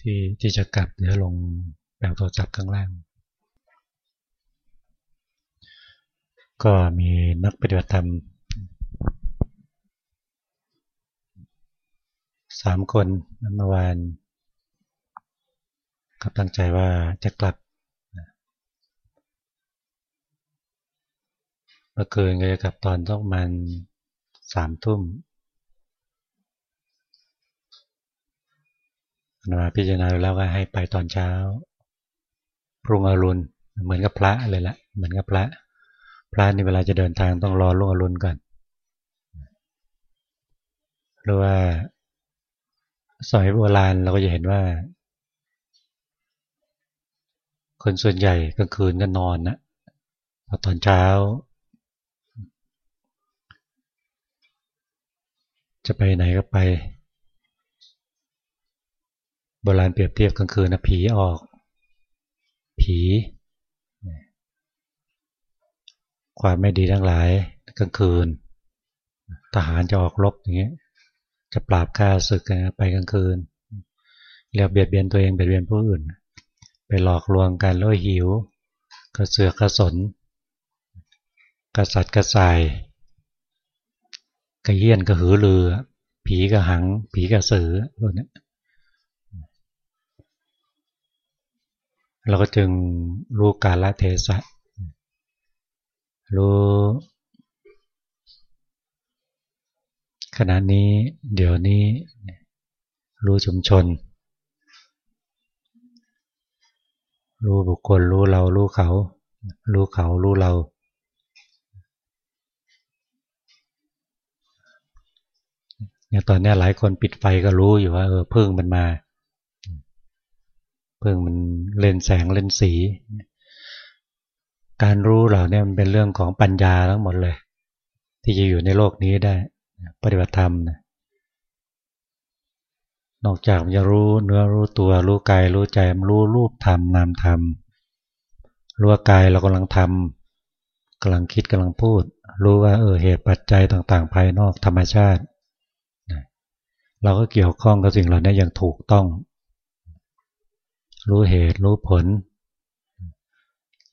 ที่ที่จะกลับเดี๋ยวลงแบบโทรศัพท์ข้างล่าง ก็มีนักปฏิบัติธรรมสามคนเมื่อวานก็ตั้งใจว่าจะกลับเมื่อคืนก็จะกลับตอนต้องมันสามทุ่ม มาพิจารณาแล้วก็ให้ไปตอนเช้าพรุ่งอรุณเหมือนกับพระเลยละเหมือนกับพระ พระนี่เวลาจะเดินทางต้องรอรุ่งอรุณก่อนหรือว่าสมัยโบราณเราก็จะเห็นว่า คนส่วนใหญ่กลางคืนก็นอนนะพอตอนเช้า จะไปไหนก็ไป โบราณเปรียบเทียบกลางคืนนะผีออก ผี ความไม่ดีทั้งหลายกลางคืน ทหารจะออกรบอย่างเงี้ยจะปราบฆ่าศึกไปกลางคืนเรียกเบียดเบียนตัวเองเบียดเบียนผู้อื่น ไปหลอกลวงกันแล้วหิว กระเสือกกระสน กระสัดกระส่ายกระเยี่ยนกระหือรือ ผีกระหัง ผีกระสือพวกนี้ เราก็จึงรู้กาลเทศะรู้ขณะนี้เดี๋ยวนี้รู้ชุมชน รู้บุคคลรู้เรารู้เขา รู้เขารู้เราเนี่ยตอนนี้หลายคนปิดไฟก็รู้อยู่ว่าเออพึ่งมันมา พึ่งมันเล่นแสงเล่นสี การรู้เหล่านี้มันเป็นเรื่องของปัญญาทั้งหมดเลย ที่จะอยู่ในโลกนี้ได้ ปฏิบัติธรรมนะนอกจากมันจะรู้เนื้อรู้ตัวรู้กายรู้ใจมันรู้รูปธรรมนามธรรมรู้ว่ากายเรากำลังทำกำลังคิดกำลังพูด รู้ว่าเออเหตุปัจจัยต่างๆ ภายนอกธรรมชาติ เราก็เกี่ยวข้องกับสิ่งเหล่านี้อย่างถูกต้อง รู้เหตุรู้ผล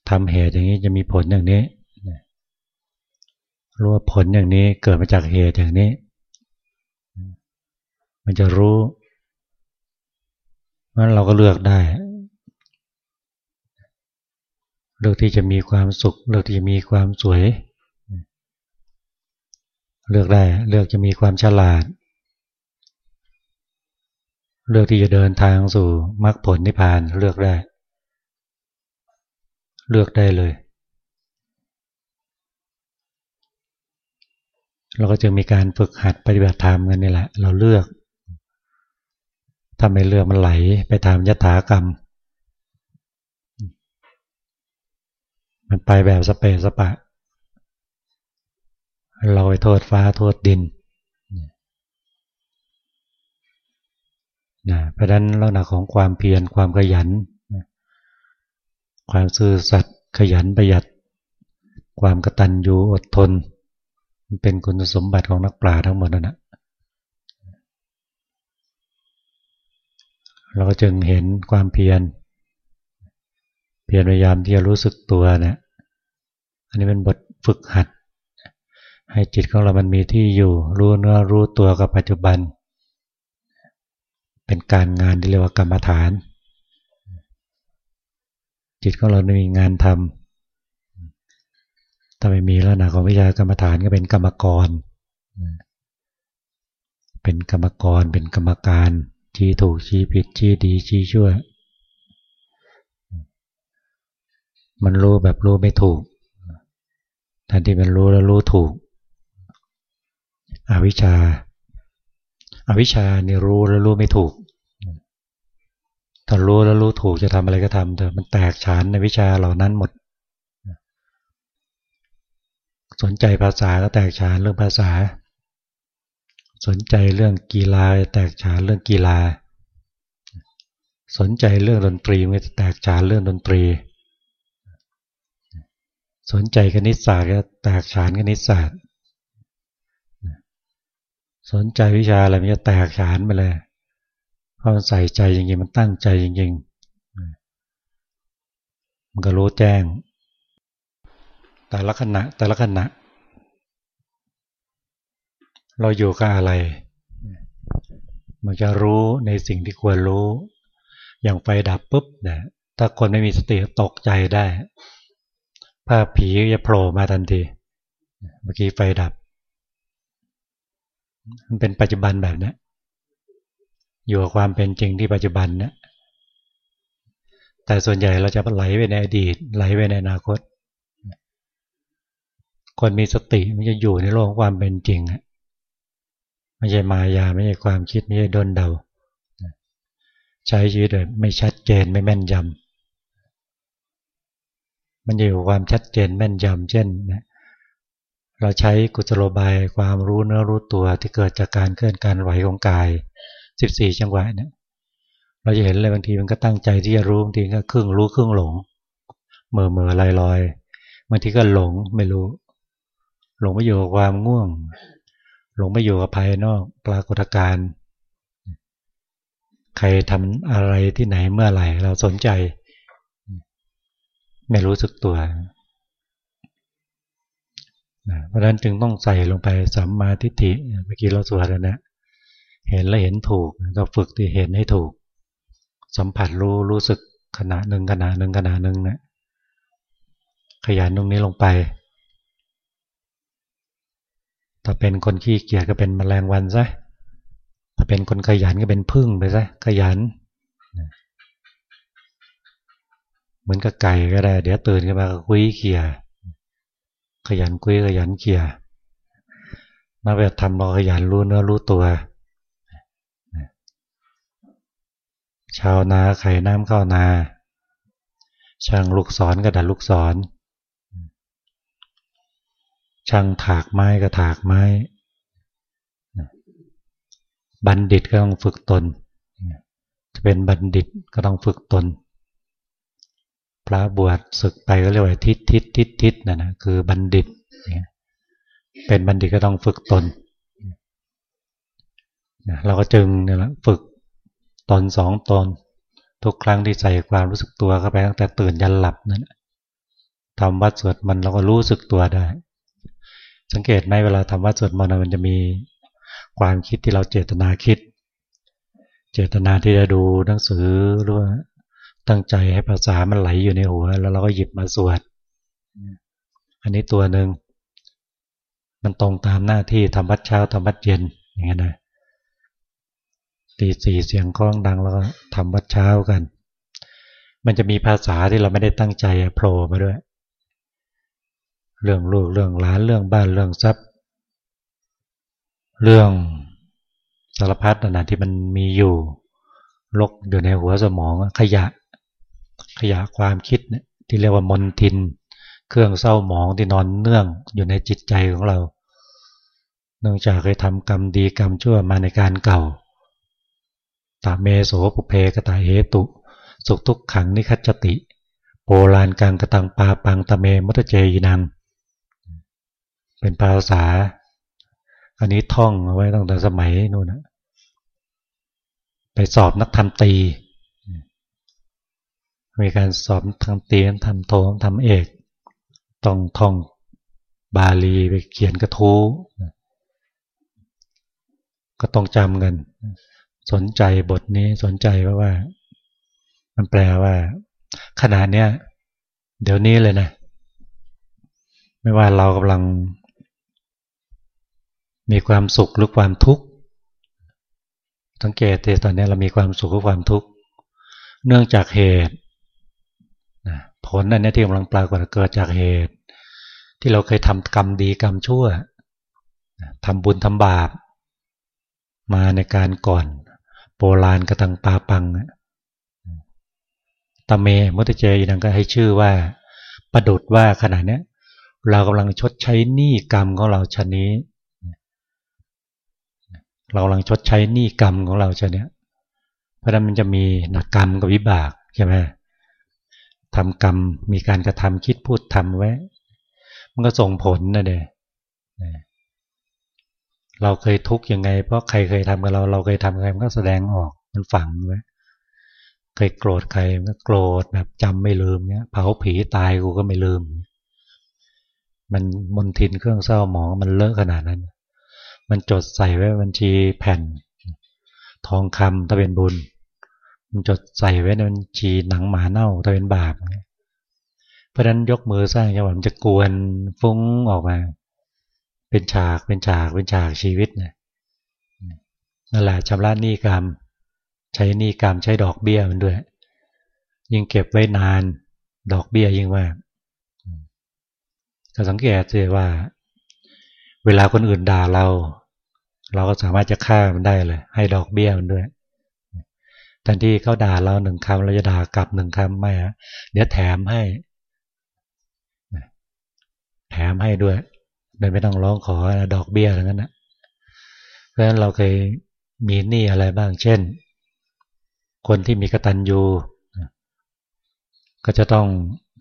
ทำเหตุอย่างนี้จะมีผลอย่างนี้รู้ว่าผลอย่างนี้เกิดมาจากเหตุอย่างนี้ มันจะรู้นั้นเราก็เลือกได้ เลือกที่จะมีความสุข เลือกที่จะมีความสวย เลือกได้ เลือกจะมีความฉลาด เลือกที่จะเดินทางสู่มรรคผลนิพพานเลือกได้ เลือกได้เลย เราก็จึงมีการฝึกหัดปฏิบัติธรรมกันนี่แหละ เราเลือกถ้าไม่เลือมันไหลไปตามยถากรรม มันไปแบบสเปสปะ เราไปโทษฟ้าโทษดิน นะเพราะนั้นลักษณะของความเพียรความขยันความซื่อสัตย์ขยันประหยัด ความกระตันยูอดทนมันเป็นคุณสมบัติของนักปราชญ์ทั้งหมดนั่นแหะเราก็จึงเห็นความเพียร เพียรพยายามที่จะรู้สึกตัวเนี่ยอันนี้เป็นบทฝึกหัด ให้จิตของเรามันมีที่อยู่ รู้เนื้อรู้ตัวกับปัจจุบัน เป็นการงานที่เรียกว่ากรรมฐาน จิตของเรามีงานทำถ้าไม่มีลักษณะของวิชากรรมฐานก็เป็นกรรมกร เป็นกรรมกร เป็นกรรมการชี้ถูกชี้ผิดชี้ดีชี้ชั่ว มันรู้แบบรู้ไม่ถูกแทนที่มันรู้แล้วรู้ถูก อวิชชาอาวิชชานี่รู้แล้วรู้ไม่ถูก ถ้ารู้แล้วรู้ถูกจะทำอะไรก็ทำแต่มันแตกฉานในวิชาเหล่านั้นหมด สนใจภาษาก็แตกฉานเรื่องภาษา สนใจเรื่องกีฬาแตกฉานเรื่องกีฬา สนใจเรื่องดนตรีมันจะแตกฉานเรื่องดนตรี สนใจคณิตศาสตร์ก็แตกฉานคณิตศาสตร์ สนใจวิชาอะไรมันจะแตกฉานไปเลยามันใส่ใจจริงๆมันตั้งใจจริงๆมันก็รู้แจ้ง แต่ละขณะแต่ละขณะ เราอยู่กับอะไร มันจะรู้ในสิ่งที่ควรรู้ อย่างไฟดับปุ๊บเนี่ยถ้าคนไม่มีสติตกใจได้ภาพผีจะโผล่มาทันที เมื่อกี้ไฟดับ มันเป็นปัจจุบันแบบนี้ อยู่กับความเป็นจริงที่ปัจจุบันเนี่ยแต่ส่วนใหญ่เราจะไหลไปในอดีตไหลไปในอนาคต คนมีสติมันจะอยู่ในโลกความเป็นจริงไม่ใช่มายาไม่ใช่ความคิดไม่ใช่ดนเดา ใช้ชีวิตแบบไม่ชัดเจนไม่แม่นยำมันอยู่ความชัดเจนแม่นยำเช่นเราใช้กุศโลบายความรู้เนื้อรู้ตัวที่เกิดจากการเคลื่อนการไหวของกาย สิบสี่จังหวะเนี่ยเราจะเห็นเลยบางทีมันก็ตั้งใจที่จะรู้บางทีก็ครึ่งรู้ครึ่งหลงเมื่อเมื่อลอยลอยบางทีก็หลงไม่รู้ หลงไปอยู่กับความง่วง หลงไปอยู่กับภายนอกปรากฏการณ์ใครทำอะไรที่ไหนเมื่อไหร่เราสนใจ ไม่รู้สึกตัวเพราะฉะนั้นจึงต้องใส่ลงไปสัมมาทิฏฐิเมื่อกี้เราสวดแล้วนะ เห็นและเห็นถูกก็ฝึกที่เห็นให้ถูก สัมผัสรู้รู้สึกขณะหนึ่งขณะหนึ่งขณะหนึ่งเนะี่ยขยันตรงนี้ลงไป ถ้าเป็นคนขี้เกียจก็เป็นแมลงวันซะถ้าเป็นคนขยันก็เป็นพึ่งไปซะขยัน เหมือนกับไก่ก็ได้ เดี๋ยวตื่นขึ้นมาก็คุยเขี่ยขยันคุยขยันเขี่ยมาแบบทำเราขยันรู้เนื้อรู้ตัว ชาวนาไข่น้ำเข้านา ช่างลูกศรก็ดัดลูกศร ช่างถากไม้ก็ถากไม้ บัณฑิตก็ต้องฝึกตน จะเป็นบัณฑิตก็ต้องฝึกตน พระบวชศึกไปก็เรียกว่าทิศทิศทิศทิศนั่นนะคือบัณฑิต เป็นบัณฑิตก็ต้องฝึกตนเราก็จึงเนี่ยละฝึก ตอนสองตนทุกครั้งที่ใส่ความรู้สึกตัวเข้าไปตั้งแต่ตื่นยันหลับนั่นทำวัดสวดมันเราก็รู้สึกตัวได้ สังเกตไหมเวลาทำวัดสวดมันมันจะมีความคิดที่เราเจตนาคิด เจตนาที่จะดูหนังสือหรือว่าตั้งใจให้ภาษามันไหลอยู่ในหัว แล้วเราก็หยิบมาสวด อันนี้ตัวหนึ่งมันตรงตามหน้าที่ทำวัดเช้าทำวัดเย็นอย่างเงี้ยนะ ตีสี่เสียงคล้องดังแล้วก็ทำวัดเช้ากัน มันจะมีภาษาที่เราไม่ได้ตั้งใจโผล่มาด้วย เรื่องลูกเรื่องหลานเรื่องบ้านเรื่องทรัพย์ เรื่องสารพัดนะที่มันมีอยู่ลกอยู่ในหัวสมองขยะ ขยะความคิดเนี่ยที่เรียกว่ามนทิน เครื่องเศร้าหมองที่นอนเนื่องอยู่ในจิตใจของเรา เนื่องจากเคยทำกรรมดีกรรมชั่วมาในการเก่า ตาเมโสปุเพกตาเหตุ สุขทุกขังนิคัจติ โปลานกังกตังปาปังตะเมมุตเจยนัง เป็นภาษา อันนี้ท่องเอาไว้ตั้งแต่สมัยนู่นนะไปสอบนักธรรมตี มีการสอบทำตีทำโททำเอก ต้องท่องบาลีไปเขียนกระทู้ก็ต้องจำกัน สนใจบทนี้สนใจเพราะว่า มันแปลว่าขณะเนี้ยเดี๋ยวนี้เลยนะไม่ว่าเรากำลัง มีความสุขหรือความทุกข์สังเกตเตอนนี้เรามีความสุขหรือความทุกข์เนื่องจากเหตุผลอันนี้ที่กำลังปรากฏเกิดจากเหตุ ที่เราเคยทำกรรมดีกรรมชั่วทำบุญทำบาปมาในการก่อน โบราณกระตังปาปังตะเมมุตเจยนังก็ให้ชื่อว่า ประดุดว่าขณะนี้ เรากำลังชดใช้หนี้กรรมของเราชนี้เรากำลังชดใช้หนี้กรรมของเราชนี้เพราะนั้นมันจะมีหนักกรรมกับวิบากใช่ไหมทำกรรมมีการกระทำคิดพูดทำไว้ มันก็ส่งผลนะเด้ เราเคยทุกข์ยังไง เพราะใครเคยทำกับเรา เราเคยทำอะไรมันก็แสดงออก มันฝังไว้เคยโกรธใครก็โกรธแบบจำไม่ลืมเนี้ยเผาผีตายกูก็ไม่ลืม มันมนทินเครื่องเศร้าหมองมันเลอะขนาดนั้น มันจดใส่ไว้บัญชีแผ่น ทองคำถ้าเป็นบุญ มันจดใส่ไว้ในบัญชีหนังหมาเน่าถ้าเป็นบาป เพราะนั้นยกมือสร้างจังหวะมันจะกวนฟุ้งออกมา เป็นฉากเป็นฉากเป็นฉากชีวิตนะนั่นแหละชำระหนี้กรรม ใช้หนี้กรรมใช้ดอกเบี้ยมันด้วย ยิ่งเก็บไว้นาน ดอกเบี้ยยิ่งมากก็สังเกตเลยว่า เวลาคนอื่นด่าเรา เราก็สามารถจะฆ่ามันได้เลย ให้ดอกเบี้ยมันด้วยแทนที่เขาด่าเราหนึ่งคำเราจะด่ากลับหนึ่งคำไม่ฮะเดี๋ยวแถมให้ แถมให้ด้วย โดยไม่ต้องร้องขอดอกเบี้ยอะไรนั้นนะเพราะฉะนั้นเราเคยมีหนี้อะไรบ้าง เช่น คนที่มีกตัญญูก็จะต้อง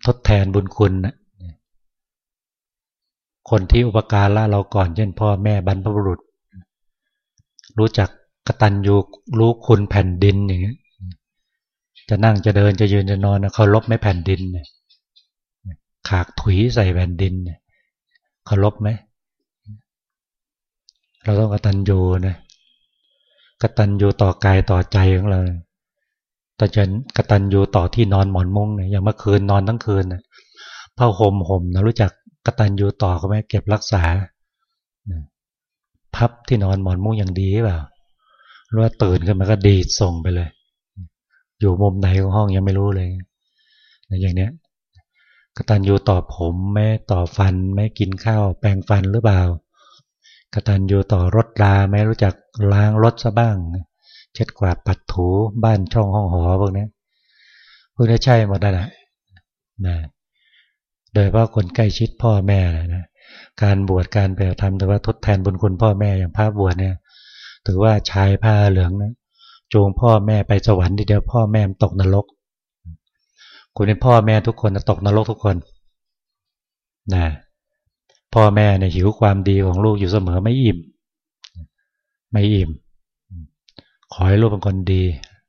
ทดแทนบุญคุณนะคนที่อุปการะเราก่อนเช่นพ่อแม่บรรพบุรุษ รู้จักกตัญญูรู้คุณแผ่นดินอย่างนี้จะนั่งจะเดินจะยืนจะนอนเขาลบไม่แผ่นดินขากถุยใส่แผ่นดินเขาลบไหม เราต้องกตัญญูนะกตัญญูต่อกายต่อใจของเราแต่จะกตัญญูต่อที่นอนหมอนมุ้งเนี่ยอย่างเมื่อคืนนอนทั้งคืนนะผ้าห่มห่มนะรู้จักกตัญญูต่อเขาไหมเก็บรักษาพับที่นอนหมอนมุ้งอย่างดีเปล่าหรือว่าตื่นขึ้นมาก็ดีดส่งไปเลย อยู่มุมไหนของห้องยังไม่รู้เลยอย่างเนี้ย กตัญญูต่อผมแม่ต่อฟันแม่กินข้าว แปรงฟันหรือเปล่ากตัญญูต่อรถราแม่รู้จักล้างรถซะบ้าง เช็ดกวาดปัดถูบ้านช่องห้องหอพวกนี้พวกนี้ใช่หมดแล้วนะนะโดยว่าะคนใกล้ชิดพ่อแม่นะการบวชการไปทำแต่ว่าทดแทนบุญคุณพ่อแม่อย่างพระบวชเนี่ย ถือว่าชายผ้าเหลืองนะจูงพ่อแม่ไปสวรรค์ทีเดียวพ่อแม่ตกนรก คุณเป็นพ่อแม่ทุกคนตกนรกทุกคนนะพ่อแม่เนี่ยหิวความดีของลูกอยู่เสมอไม่อิ่ม ไม่อิ่ม ขอให้ลูกเป็นคนดี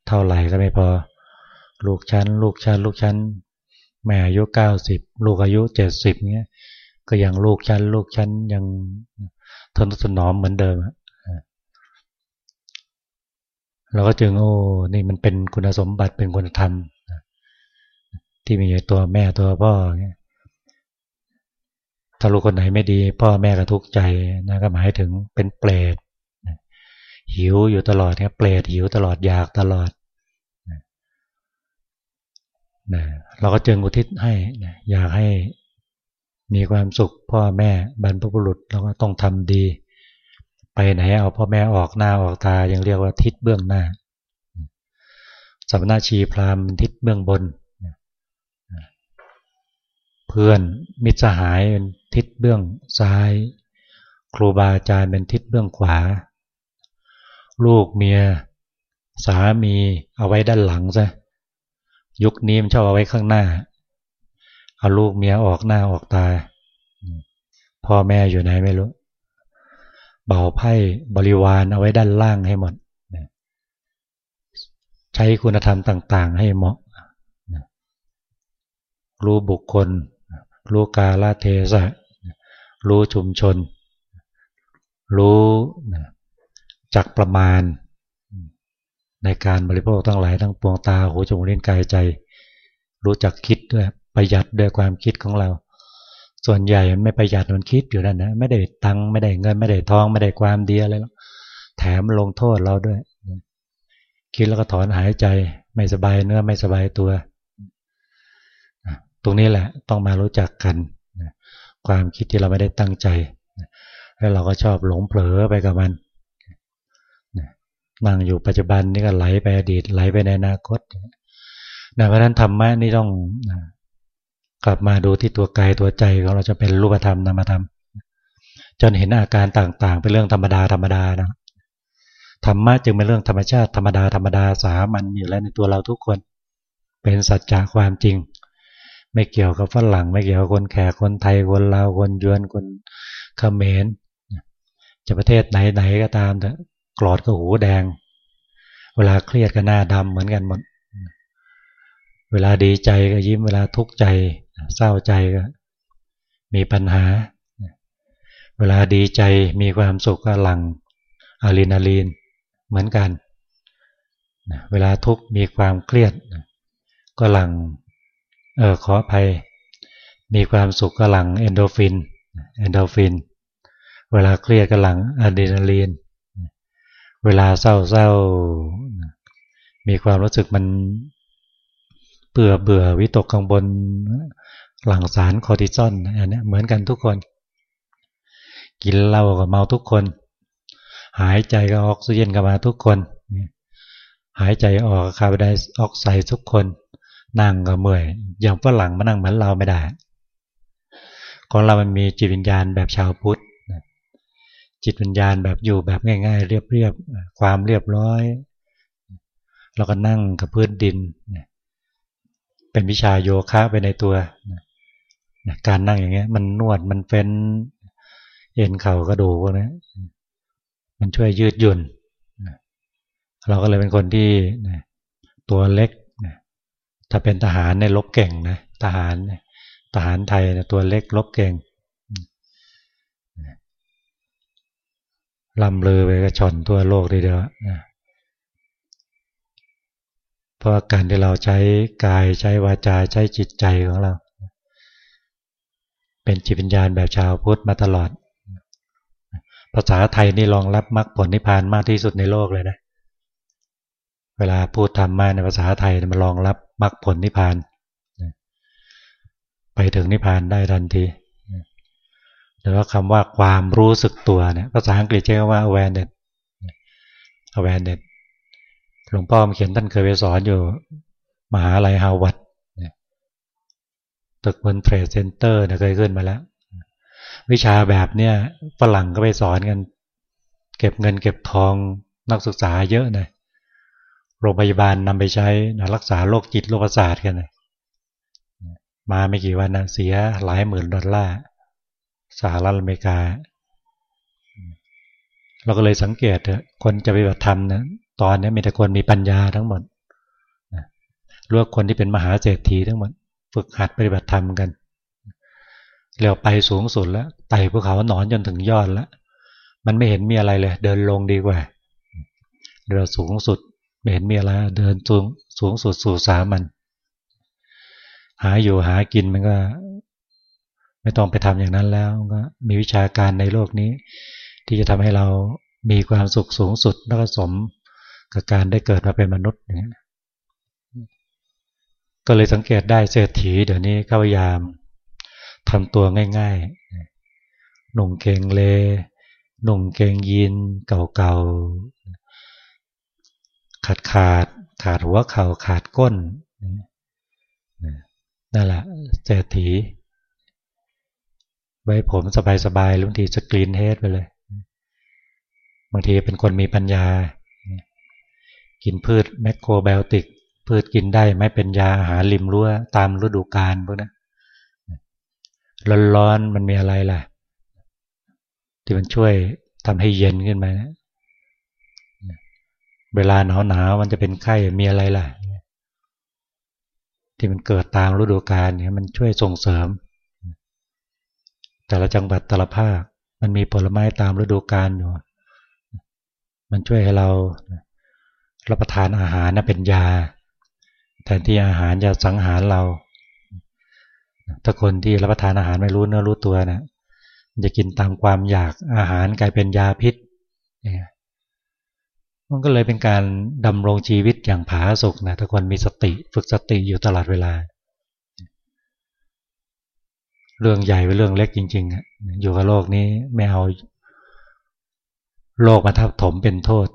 เท่าไหร่ก็ไม่พอ ลูกชั้น ลูกชั้น ลูกชั้น แม่อายุเก้าสิบลูกอายุเจ็ดสิบเงี้ย ก็ยังลูกชั้น ลูกชั้นยังทนถนอมเหมือนเดิมเราก็จึงโอ้นี่มันเป็นคุณสมบัติเป็นคุณธรรม ที่มีอยู่ตัวแม่ตัวพ่อถ้าลูกคนไหนไม่ดี พ่อแม่ก็ทุกข์ใจนะก็หมายถึงเป็นเปรตหิวอยู่ตลอดเนี่ยเปรตหิวตลอดอยากตลอดนะเราก็จึงอุทิศให้นะอยากให้มีความสุขพ่อแม่บรรพบุรุษเราก็ต้องทำดี ไปไหนเอาพ่อแม่ออกหน้าออกตายังเรียกว่าทิศเบื้องหน้าสัมนาชีพรามทิศเบื้องบน เพื่อนมิตรสหายเป็นทิศเบื้องซ้าย ครูบาอาจารย์เป็นทิศเบื้องขวา ลูกเมีย สามีเอาไว้ด้านหลังซะยุคนี้มันชอบเอาไว้ข้างหน้า เอาลูกเมียออกหน้าออกตา พ่อแม่อยู่ไหนไม่รู้เบาไพ่บริวารเอาไว้ด้านล่างให้หมดใช้คุณธรรมต่าง ๆ ให้เหมาะรู้บุคคล รู้กาลเทศะรู้ชุมชน รู้จักประมาณ ในการบริโภคทั้งหลายทั้งปวงตาหูจมูกลิ้นกายใจ รู้จักคิดด้วยประหยัดด้วยความคิดของเรา ส่วนใหญ่มันไม่ประหยัดมันคิดอยู่นั่นนะไม่ได้ตังไม่ได้เงิน ไม่ได้ทองไม่ได้ความดีอะไรแล้วแถมลงโทษเราด้วย คิดแล้วก็ถอนหายใจไม่สบายเนื้อไม่สบายตัว ตรงนี้แหละต้องมารู้จักกันความคิดที่เราไม่ได้ตั้งใจ แล้วเราก็ชอบหลงเผลอไปกับมันนั่งอยู่ปัจจุบันนี่ก็ไหลไปอดีตไหลไปในอนาคตนะเพราะนั้นธรรมะนี่ต้องกลับมาดูที่ตัวกายตัวใจของเราจะเป็นรูปธรรมนามธรรม จนเห็นอาการต่างๆ เป็นเรื่องธรรมดาธรรมดานะธรรมะจึงเป็นเรื่องธรรมชาติธรรมดาธรรมดาสามัญอยู่แล้วในตัวเราทุกคน เป็นสัจจะความจริง ไม่เกี่ยวกับฝรั่ง ไม่เกี่ยวกับคนแขกคนไทยคนลาวคนยวนคนเขมรจะประเทศไหนไหนก็ตามแต่กรอดก็หูแดง เวลาเครียดก็หน้าดำเหมือนกันหมด เวลาดีใจก็ยิ้มเวลาทุกข์ใจ เศร้าใจก็ มีปัญหา เวลาดีใจมีความสุขก็หลังอะลีนาลีนเหมือนกัน เวลาทุกข์มีความเครียด ก็หลัง เออขออภัย มีความสุขก็หลังเอนโดฟินเอนโดฟิน เวลาเครียดก็หลังอะดรีนาลีน เวลาเศร้าเศร้ามีความรู้สึกมันเบื่อเบื่อวิตกกังวลหลังสารคอร์ติซอลอันนี้เหมือนกันทุกคน กินเหล้าก็เมาทุกคน หายใจก็ออกซิเจนก็มาทุกคน หายใจออกคาร์บอนไดออกไซด์ทุกคน นั่งก็เมื่อย อย่างฝรั่งมานั่งเหมือนเราไม่ได้ ของเรามันมีจิตวิญญาณแบบชาวพุทธจิตวิญญาณแบบอยู่แบบง่าย ๆ เรียบๆความเรียบร้อยเราก็นั่งกับพื้นดิน เป็นวิชาโยคะไปในตัว การนั่งอย่างเงี้ย มันนวดมันเฟ้นเอ็นเข่ากระดูกนะมันช่วยยืดหยุ่น เราก็เลยเป็นคนที่ตัวเล็ก ถ้าเป็นทหารในลบเก่งนะทหารทหารไทยตัวเล็กลบเก่งลำเลอไปกระชอนทั่วโลกทีเดียวเพราะการที่เราใช้กายใช้วาจาใช้จิตใจของเรา เป็นจิตวิญญาณแบบชาวพุทธมาตลอด ภาษาไทยนี่รองรับมรรคผลนิพพานมากที่สุดในโลกเลยนะ เวลาพูดธรรมมาในภาษาไทยมันรองรับมรรคผลนิพพาน ไปถึงนิพพานได้ทันทีหรือว่าคำว่าความรู้สึกตัวเนี่ยภาษาอังกฤษใช้คำว่า awareness awareness หลวงพ่อเขียนท่านเคยไปสอนอยู่มหาลัยฮาวาดตึกบนเทรดเซ็นเตอร์เคยขึ้นมาแล้ว วิชาแบบเนี้ยฝรั่งก็ไปสอนกัน เก็บเงินเก็บทองนักศึกษาเยอะนะ โรงพยาบาลนำไปใช้รักษาโรคจิตโรคประสาทกันมาไม่กี่วันนะเสียหลายหมื่นดอลลาร์สหรัฐอเมริกา เราก็เลยสังเกตคนจะไปแบบทำนะตอนนี้มีแต่คนมีปัญญาทั้งหมดรวกคนที่เป็นมหาเศรษฐีทั้งหมด ฝึกหัดปฏิบัติธรรมกันเรียวไปสูงสุดแล้วไต่ภูเขาหนอนจนถึงยอดแล้ว มันไม่เห็นมีอะไรเลย เดินลงดีกว่า เดินสูงสุด ไม่เห็นมีอะไรเดินสูงสูงสุดสู่สามัน หาอยู่หากินมันก็ ไม่ต้องไปทำอย่างนั้นแล้วก็มีวิชาการในโลกนี้ ที่จะทำให้เรามีความสุขสูงสุดแล้วก็สมกับการได้เกิดมาเป็นมนุษย์เนี่ยก็เลยสังเกตได้เศรษฐีเดี๋ยวนี้เขาพยายามทำตัวง่ายๆหนุ่งเกงเลหนุ่งเกงยีนเก่า ขาดขาดขาดหัวเข่าขาดก้นนั่นแหละเศรษฐีไว้ผมสบายๆลุงทีสกรีนเฮดไปเลย บางทีเป็นคนมีปัญญา กินพืชแมคโครไบโอติก พืชกินได้ไม่เป็นยาอาหารริมรั้วตามฤดูกาลพวกนั้นร้อนๆมันมีอะไรล่ะ ที่มันช่วยทำให้เย็นขึ้นมา เวลาหนาวหนาวมันจะเป็นไข้มีอะไรล่ะ ที่มันเกิดตามฤดูกาลเนี่ยมันช่วยส่งเสริม แต่ละจังหวัดแต่ละภาค มันมีผลไม้ตามฤดูกาลอยู่มันช่วยให้เรารับประทานอาหารนะเป็นยาแทนที่อาหารจะสังหารเรา ถ้าคนที่รับประทานอาหารไม่รู้เนื้อรู้ตัวนะจะกินตามความอยากอาหารกลายเป็นยาพิษ มันก็เลยเป็นการดำรงชีวิตอย่างผาสุกนะถ้าคนมีสติฝึกสติอยู่ตลอดเวลา เรื่องใหญ่เป็นเรื่องเล็กจริงๆอยู่กับโลกนี้ไม่เอาโลกมาทับถมเป็นโทษ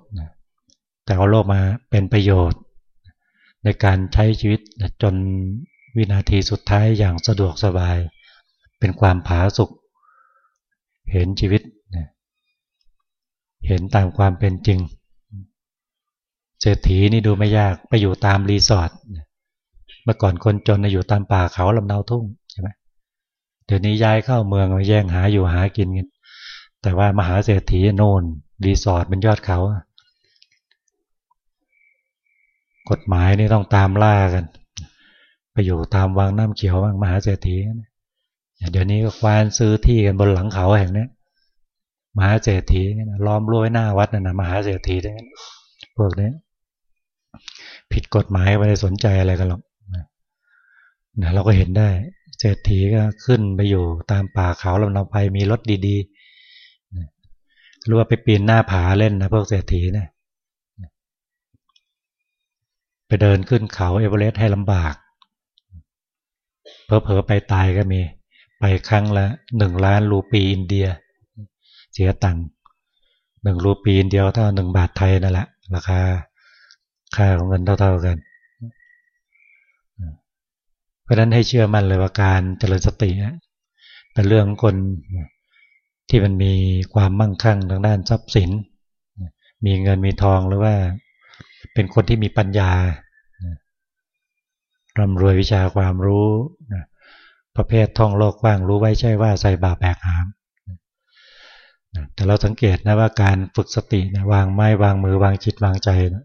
แต่เอาโลกมาเป็นประโยชน์ ในการใช้ชีวิตจนวินาทีสุดท้ายอย่างสะดวกสบาย เป็นความผาสุกเห็นชีวิต เห็นตามความเป็นจริง เศรษฐีนี่ดูไม่ยากไปอยู่ตามรีสอร์ทเมื่อก่อนคนจนอยู่ตามป่าเขาลำนาทุ่งใช่ไหมเดี๋ยวนี้ย้ายเข้าเมืองมาแย่งหาอยู่หากินกันแต่ว่ามหาเศรษฐีโนนรีสอร์ทเป็นยอดเขา กฎหมายนี่ต้องตามล่ากัน ไปอยู่ตามวังน้ำเขียวบ้างมหาเศรษฐีเดี๋ยวนี้ก็ควานซื้อที่กันบนหลังเขาแห่งนี้มหาเศรษฐีล้อมรั้วหน้าวัดนั่นนะมหาเศรษฐีทั้งนั้นพวกนี้ ผิดกฎหมายไม่ได้สนใจอะไรกันหรอกนะเราก็เห็นได้ เศรษฐีก็ขึ้นไปอยู่ตามป่าเขาลำนำไปมีรถดีๆหรือว่าไปปีนหน้าผาเล่นนะพวกเศรษฐีเนะไปเดินขึ้นเขาเอเวอเรสต์ให้ลำบากเพอเพอไปตายก็มี ไปครั้งละหนึ่งล้านรูปีอินเดีย เสียตังค์หนึ่งรูปีอินเดียเท่าหนึ่งบาทไทยนั่นแหละราคา ค่าของเงินเท่า ๆกัน เพราะนั้นให้เชื่อมั่นเลยว่าการเจริญสติเป็นเรื่องคนที่มันมีความมั่งคั่งทางด้านทรัพย์สิน มีเงินมีทองหรือว่าเป็นคนที่มีปัญญาร่ำรวยวิชาความรู้ประเภทท่องโลกว่างรู้ไว้ใช่ว่าใส่บาแบกหามแต่เราสังเกตนะว่าการฝึกสตินะวางไม้วางมือวางจิตวางใจนะ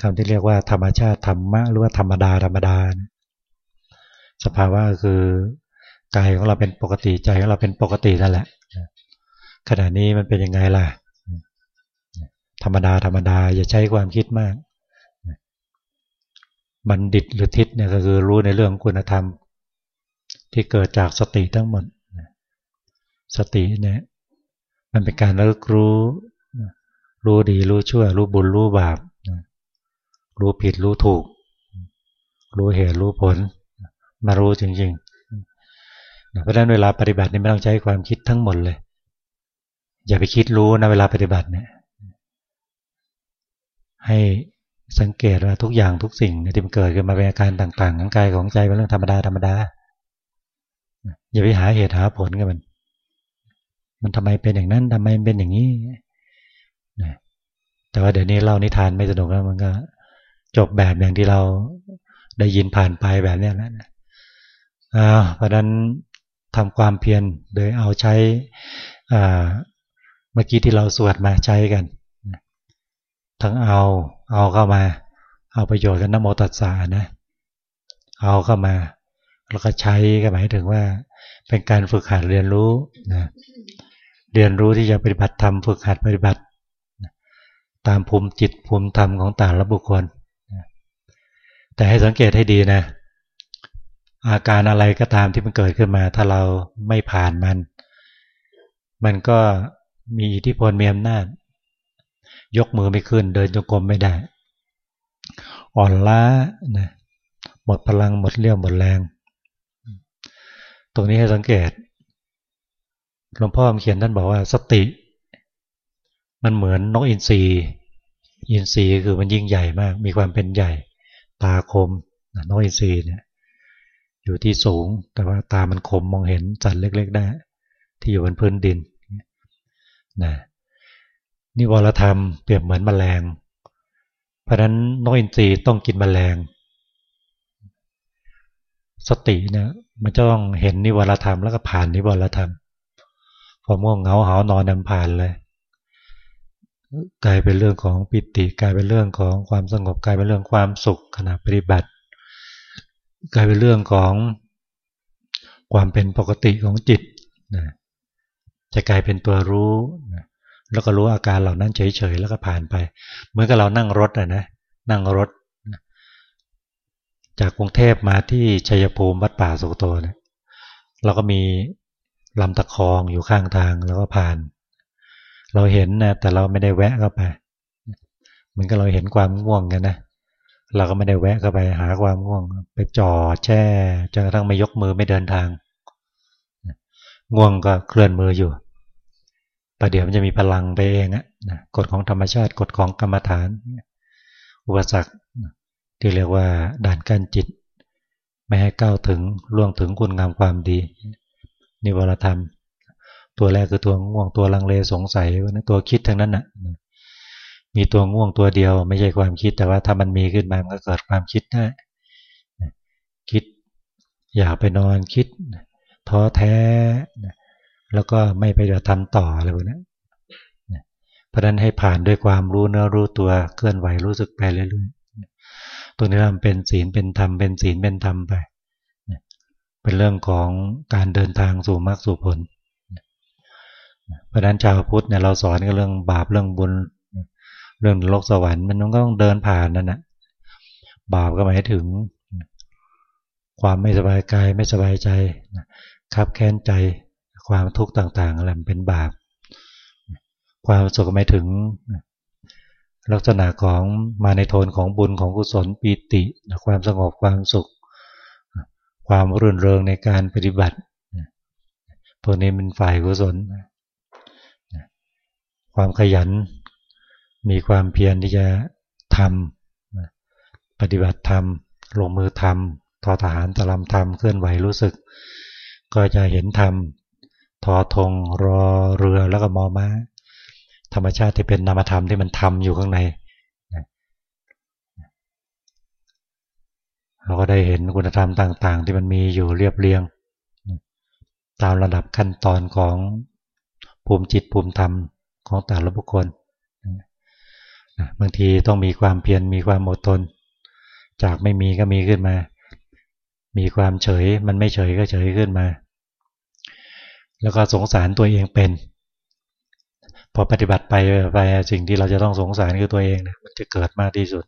คำที่เรียกว่าธรรมชาติธรรมะหรือว่าธรรมดาธรรมดานะสภาวะคือกายของเราเป็นปกติใจของเราเป็นปกตินั่นแหละขณะนี้มันเป็นยังไงล่ะ ธรรมดาธรรมดา อย่าใช้ความคิดมาก บัณฑิตหรือทิศเนี่ยก็คือรู้ในเรื่องคุณธรรม ที่เกิดจากสติทั้งหมดสติเนี่ยมันเป็นการรู้รู้ รู้ดีรู้ชั่ว รู้บุญรู้บาป รู้ผิดรู้ถูก รู้เหตุรู้ผล มารู้จริงๆเพราะฉะนั้นเวลาปฏิบัตินี่ไม่ต้องใช้ความคิดทั้งหมดเลย อย่าไปคิดรู้นะเวลาปฏิบัติเนี่ย ให้สังเกตว่าทุกอย่างทุกสิ่งที่มันเกิดขึ้นมาเป็นอาการต่างๆ ของกายของใจเป็นเรื่องธรรมดาธรรมดาอย่าไปหาเหตุหาผลกับมัน มันทำไมเป็นอย่างนั้นทำไมเป็นอย่างนี้แต่ว่าเดี๋ยวนี้เล่านิทานไม่สนุกแล้วมันก็ จบแบบอย่างที่เราได้ยินผ่านไปแบบนี้แล้วนะเพราะนั้นทำความเพียรโดยเอาใช้เมื่อกี้ที่เราสวดมาใช้กันทั้งเอาเอาเข้ามา เอาประโยชน์กันนโมตัสสานะเอาเข้ามา แล้วก็ใช้ก็หมายถึงว่า เป็นการฝึกหัดเรียนรู้นะเรียนรู้ที่จะปฏิบัติธรรมฝึกหัดปฏิบัติ ตามภูมิจิตภูมิธรรมของแต่ละบุคคล แต่ให้สังเกตให้ดีนะ อาการอะไรก็ตามที่มันเกิดขึ้นมา ถ้าเราไม่ผ่านมัน มันก็มีอิทธิพลมีอำนาจ ยกมือไม่ขึ้น เดินจงกรมไม่ได้ อ่อนล้านะหมดพลังหมดเรี่ยวหมดแรง ตรงนี้ให้สังเกตหลวงพ่อเขียนท่านบอกว่าสติ มันเหมือนนกอินทรีอินทรีคือมันยิ่งใหญ่มาก มีความเป็นใหญ่ ตาคมนกอินทรีเนี่ยอยู่ที่สูง แต่ว่าตามันคมมองเห็นสัตว์เล็ก ๆ ได้ ที่อยู่บนพื้นดินนะนี่วรธรรมเปรียบเหมือนมแมลง เพราะนั้นนกอินทรีต้องกินมแมลง สติเนี่ยมันจะต้องเห็นนิวรธรรมแล้วก็ผ่านนิวรธรรมพอม่วงเหงาหานอนนำผ่านเลย กลายเป็นเรื่องของปิติกลายเป็นเรื่องของความสงบกลายเป็นเรื่องความสุขขณะปฏิบัติ กลายเป็นเรื่องของความเป็นปกติของจิตนะจะกลายเป็นตัวรู้นะแล้วก็รู้อาการเหล่านั้นเฉยๆแล้วก็ผ่านไป เหมือนกับเรานั่งรถอะนะนั่งรถ จากกรุงเทพมาที่ชัยภูมิวัดป่าสุโตเนะเราก็มีลำตะคองอยู่ข้างทางแล้วก็ผ่าน เราเห็นนะแต่เราไม่ได้แวะเข้าไปเหมือนกับเราเห็นความง่วงกันนะเราก็ไม่ได้แวะเข้าไปหาความง่วง ไปจ่อแช่จนกระทั่งไม่ยกมือไม่เดินทางง่วงก็เคลื่อนมืออยู่ประเดี๋ยวมันจะมีพลังไปเองอะกฎของธรรมชาติกฎของกรรมฐาน อุปสรรคที่เรียกว่าด่านกั้นจิต ไม่ให้ก้าวถึงล่วงถึงคุณงามความดี นิวรธรรม ตัวแรกคือตัวง่วงตัวลังเลสงสัยตัวคิดทั้งนั้นน่ะมีตัวง่วงตัวเดียว ไม่ใช่ความคิดแต่ว่าถ้ามันมีขึ้นมามันก็เกิดความคิดได้คิดอยากไปนอนคิดท้อแท้แล้วก็ไม่ไปทำต่ออะไรพวกนี้เพราะนั้นให้ผ่านด้วยความรู้เนื้อรู้ตัวเคลื่อนไหวรู้สึกไปเรื่อยๆตัวนี้มันเป็นศีลเป็นธรรมเป็นศีลเป็นธรรมไปเป็นเรื่องของการเดินทางสู่มรรคสู่ผล เพราะนั้นชาวพุทธเนี่ยเราสอนกันเรื่องบาปเรื่องบุญเรื่องโลกสวรรค์มันก็ต้องเดินผ่านนั่นแหะบาปก็หมายถึง ความไม่สบายกายไม่สบายใจครับแค้นใจความทุกข์ต่างๆอะไรมันเป็นบาป ความสุขหมายถึง ลักษณะของมาในโทนของบุญของกุศลปีติ ความสงบความสุข ความรื่นเริงในการปฏิบัติพวกนี้เป็นฝ่ายกุศล ความขยัน มีความเพียรที่จะทำปฏิบัติธรรมลงมือทำทอทหารตะลำธรรมเคลื่อนไหวรู้สึก ก็จะเห็นธรรมทอธงรอเรือแล้วก็มอม้าธรรมชาติที่เป็นนามธรรมที่มันทำอยู่ข้างในเราก็ได้เห็นคุณธรรมต่าง ๆ ที่มันมีอยู่เรียบเรียง ตามระดับขั้นตอนของภูมิจิตภูมิธรรม ของแต่ละบุคคลบางทีต้องมีความเพียรมีความอดทน จากไม่มีก็มีขึ้นมา มีความเฉยมันไม่เฉยก็เฉยขึ้นมา แล้วก็สงสารตัวเองเป็น พอปฏิบัติไปไปสิ่งที่เราจะต้องสงสารคือตัวเองนะมันจะเกิดมากที่สุด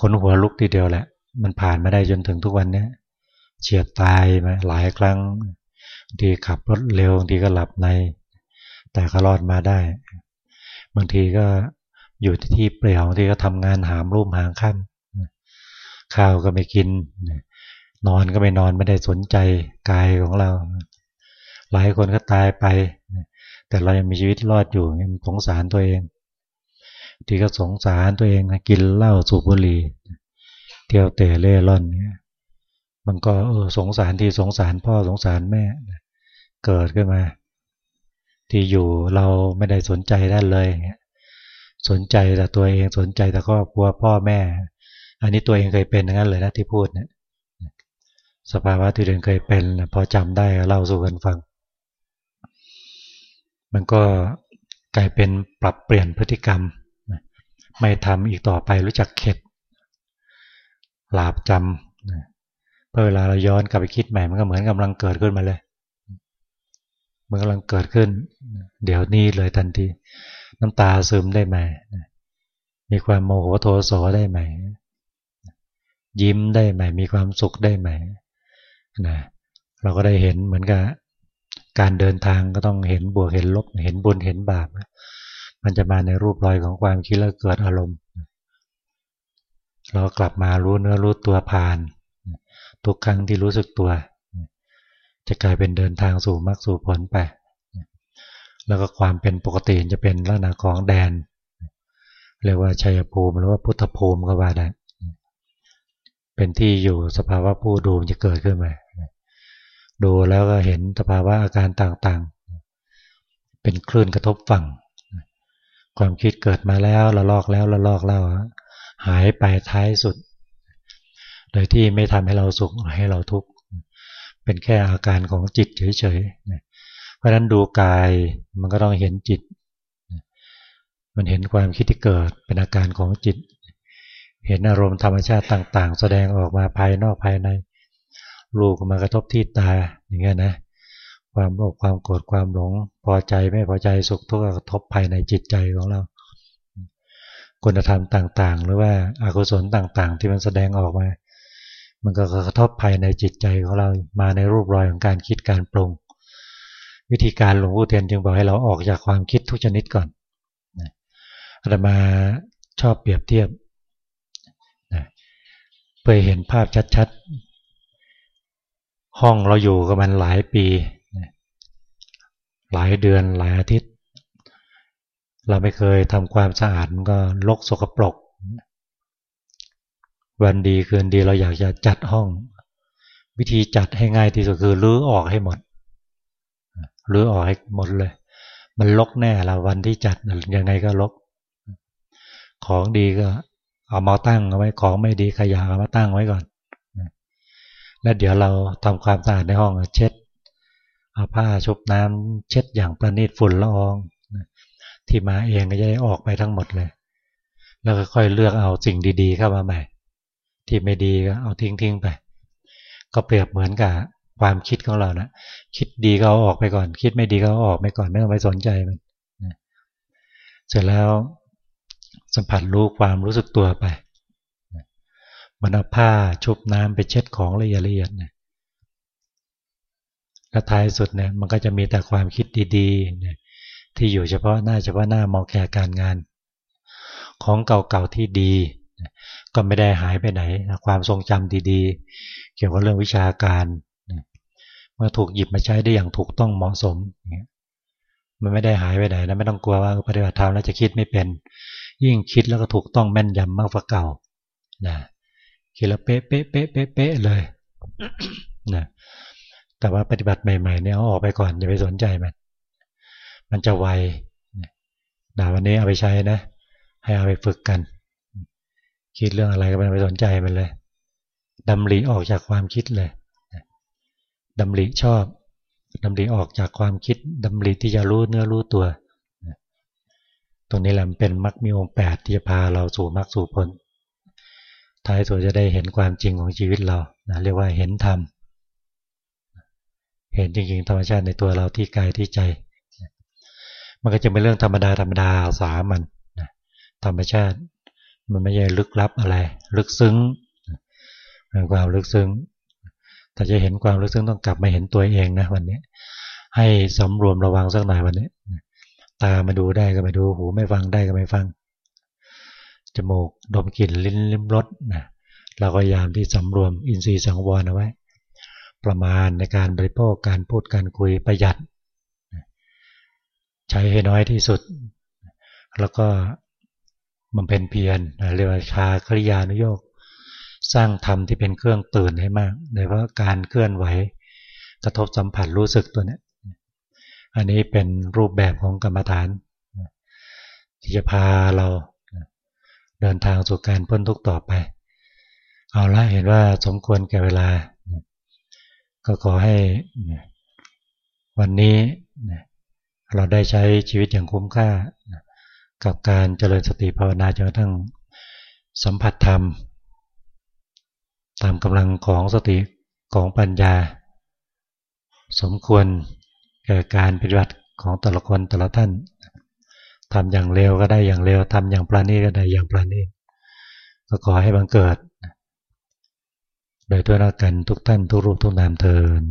คนหัวลุกทีเดียวแหละ มันผ่านมาได้จนถึงทุกวันนี้เฉียดตายมาหลายครั้งทีขับรถเร็วบางทีก็หลับใน แต่ก็รอดมาได้ บางทีก็อยู่ที่เปลี่ยวที่ก็ทำงานหามรูปหางขั้นข้าวก็ไม่กิน นอนก็ไม่นอนไม่ได้สนใจกายของเรา หลายคนก็ตายไป แต่เรายังมีชีวิตรอดอยู่มันสงสารตัวเอง ที่ก็สงสารตัวเองกินเหล้าสูบบุหรี่เที่ยวเตะเล่ร่อนเนี่ยมันก็เออสงสารที่สงสารพ่อสงสารแม่ เกิดขึ้นมา ที่อยู่เราไม่ได้สนใจด้านเลยสนใจแต่ตัวเองสนใจแต่ครอบครัวพ่อแม่ อันนี้ตัวเองเคยเป็นงนั้นเลยนะที่พูดเนี่ยสภาวะที่เดินเคยเป็นพอจำได้เล่าสู่กันฟัง มันก็กลายเป็นปรับเปลี่ยนพฤติกรรม ไม่ทำอีกต่อไปรู้จักเข็ดหลาบจำพอเวลาเราย้อนกลับไปคิดใหม่มันก็เหมือนกำลังเกิดขึ้นมาเลย มันกำลังเกิดขึ้น เดี๋ยวนี้เลยทันที น้ำตาซึมได้ไหมมีความโมโหโทโสได้ไหม ยิ้มได้ไหม มีความสุขได้ไหมนะเราก็ได้เห็นเหมือนกับการเดินทางก็ต้องเห็นบวกเห็นลบ เห็นบุญเห็นบาป มันจะมาในรูปรอยของความคิดแล้วเกิดอารมณ์ เรากลับมารู้เนื้อรู้ตัวผ่าน ทุกครั้งที่รู้สึกตัว จะกลายเป็นเดินทางสู่มรรคสู่ผลไป แล้วก็ความเป็นปกติจะเป็นลักษณะของแดน เรียกว่าชัยภูมิหรือว่าพุทธภูมิก็ว่าได้ เป็นที่อยู่สภาวะผู้ดูจะเกิดขึ้นมา ดูแล้วก็เห็นสภาวะอาการต่างๆ เป็นคลื่นกระทบฝั่ง ความคิดเกิดมาแล้วละลอกแล้วละลอกแล้ว หายไปท้ายสุด โดยที่ไม่ทำให้เราสุขให้เราทุกข์ เป็นแค่อาการของจิตเฉยๆเพราะฉะนั้นดูกายมันก็ต้องเห็นจิต มันเห็นความคิดที่เกิดเป็นอาการของจิต เห็นอารมณ์ธรรมชาติต่าง ๆ แสดงออกมาภายนอกภายในรูปมากระทบที่ตาอย่างเงี้ยนะ ความโลภความโกรธความหลง พอใจไม่พอใจสุขทุกข์กระทบภายในจิตใจของเราคุณธรรมต่างๆ หรือว่าอากุศลต่างๆ ที่มันแสดงออกมา มันก็กระทบภายในจิตใจของเรามาในรูปรอยของการคิดการปรุง วิธีการหลวงพ่อเทียนจึงบอกให้เราออกจากความคิดทุกชนิดก่อนอาตมาชอบเปรียบเทียบเพื่อเห็นภาพชัดๆ ห้องเราอยู่กับมันหลายปี หลายเดือนหลายอาทิตย์ เราไม่เคยทำความสะอาดก็ลกสกปรก วันดีคืนดีเราอยากจะจัดห้อง วิธีจัดให้ง่ายที่สุดคือรื้อออกให้หมดรื้อออกให้หมดเลย มันลกแน่ละวันที่จัดยังไงก็ลก ของดีก็ เอามาตั้งเอาไว้ของไม่ดีขยะเอามาตั้งไว้ก่อน แล้วเดี๋ยวเราทำความสะอาดในห้องเช็ดเอาผ้าชุบน้ำเช็ดอย่างประณีตฝุ่นละอองที่มาเองก็จะได้ออกไปทั้งหมดเลย แล้วก็ค่อยเลือกเอาสิ่งดี ๆ เข้ามาใหม่ ที่ไม่ดีก็เอาทิ้งทิ้งไป ก็เปรียบเหมือนกับความคิดของเรานะคิดดีก็เอาออกไปก่อน คิดไม่ดีก็เอาออกไปก่อนไม่ต้องไปสนใจมันเสร็จแล้วสัมผัสรู้ความรู้สึกตัวไปมันเอาผ้าชุบน้ำไปเช็ดของละเอียดละเอียดนี่ยแล้วท้ายสุดเนี่ยมันก็จะมีแต่ความคิดดีๆที่อยู่เฉพาะหน้าเฉพาะหน้ามองแก่การงาน ของเก่าๆที่ดี ก็ไม่ได้หายไปไหนความทรงจำดีๆ เกี่ยวกับเรื่องวิชาการเมื่อถูกหยิบมาใช้ได้อย่างถูกต้องเหมาะสมมันไม่ได้หายไปไหนนะไม่ต้องกลัวว่าปฏิบัติธรรมแล้วจะคิดไม่เป็น ยิ่งคิดแล้วก็ถูกต้องแม่นยำมากกว่าเก่านะคิดแล้วเป๊ะเป๊ะเป๊ะเป๊ะเป๊ะเลยนะแต่ว่าปฏิบัติใหม่ๆเนี่ยเอาออกไปก่อนอย่าไปสนใจมันมันจะไวนะวันนี้เอาไปใช้นะ ให้เอาไปฝึกกัน คิดเรื่องอะไรก็ไม่สนใจมันเลยดำริออกจากความคิดเลยดำริชอบดำริออกจากความคิดดำริที่จะรู้เนื้อรู้ตัวตรงนี้แหละเป็นมรรคมีองค์แปดที่จะพาเราสู่มรรคสู่ผลท้ายสุดจะได้เห็นความจริงของชีวิตเรานะเรียกว่าเห็นธรรมเห็นจริงๆธรรมชาติในตัวเราที่กายที่ใจ มันก็จะเป็นเรื่องธรรมดาธรรมดาสามันธรรมชาติ มันไม่ใช่ลึกลับอะไร ลึกซึ้งความลึกซึ้งแต่จะเห็นความลึกซึ้งต้องกลับมาเห็นตัวเองนะวันนี้ ให้สำรวมระวังสักหน่อยวันนี้ตามาดูได้ก็มาดูหูไม่ฟังได้ก็ไม่ฟังจมูกดมกลิ่นลิ้นลิ้มรสนะเราก็พยายามที่สำรวมอินทรีย์สังวรเอาไว้ ประมาณในการบริโภคการพูดการคุยประหยัด ใช้ให้น้อยที่สุด แล้วก็ มันเป็นเพียรเรียกว่าชาคริยานุโยกสร้างธรรมที่เป็นเครื่องตื่นให้มากโดยเพราะการเคลื่อนไหวกระทบสัมผัสรู้สึกตัวนี้อันนี้เป็นรูปแบบของกรรมฐาน ที่จะพาเราเดินทางสู่การพ้นทุกข์ต่อไป เอาละเห็นว่าสมควรแก่เวลา ก็ขอให้วันนี้เราได้ใช้ชีวิตอย่างคุ้มค่า กับการเจริญสติภาวนาจนกระทั่งสัมผัสธรรม ตามกำลังของสติของปัญญา สมควรแก่การปฏิบัติของแต่ละคนแต่ละท่านทำอย่างเร็วก็ได้อย่างเร็วทำอย่างปราณีก็ได้อย่างปราณีก็ขอให้บังเกิด โดยตัวนักกันทุกท่านทุกรูปทุกนามเทิน